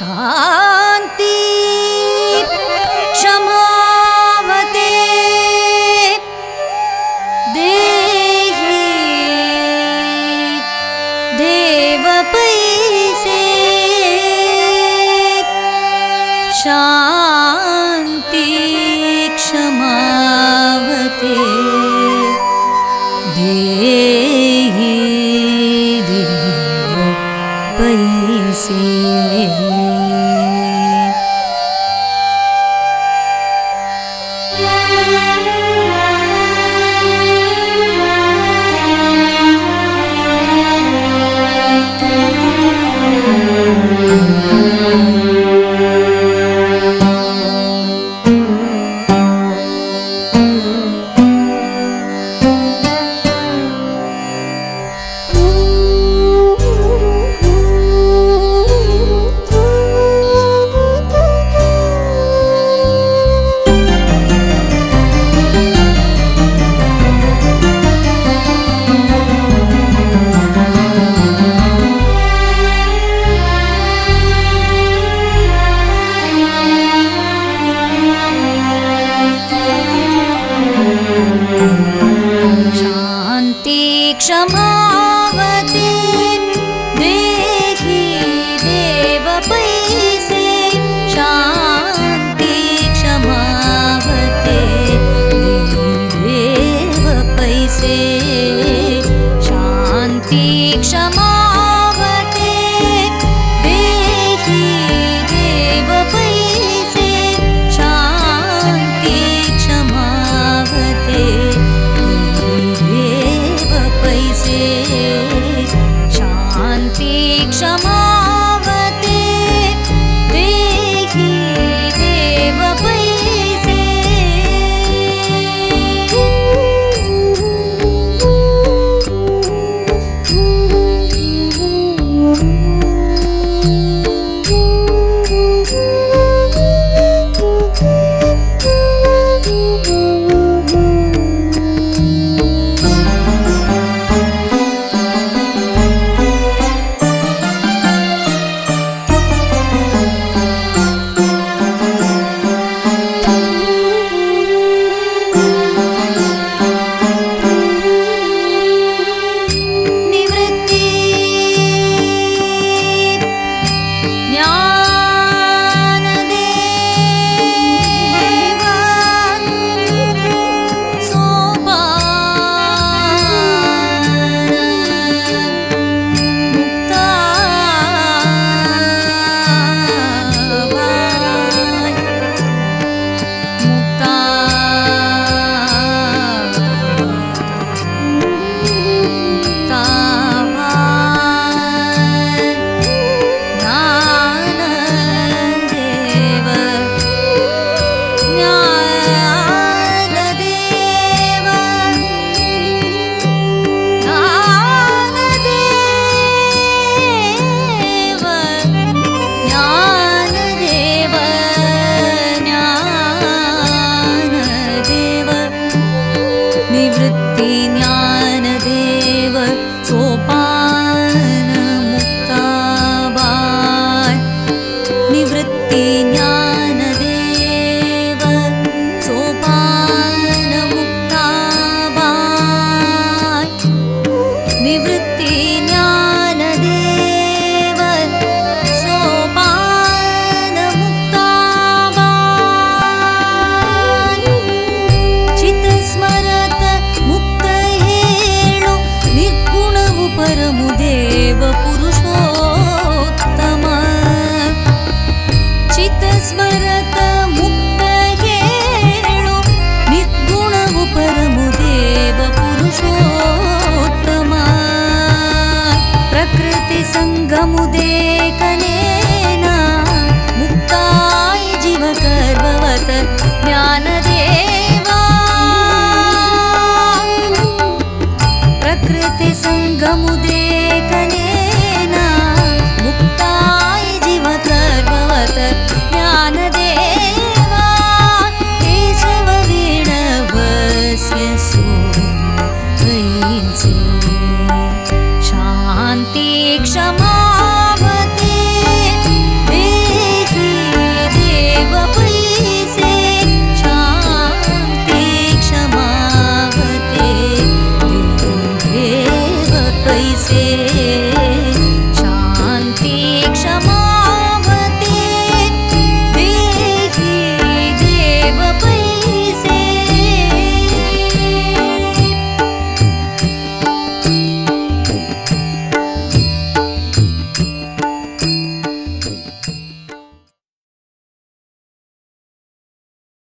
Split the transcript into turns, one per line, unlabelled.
शान्ति क्षमावते। देहि देव पैसे। शान्ति क्षमावते शान्ति शान्ति क्षमावते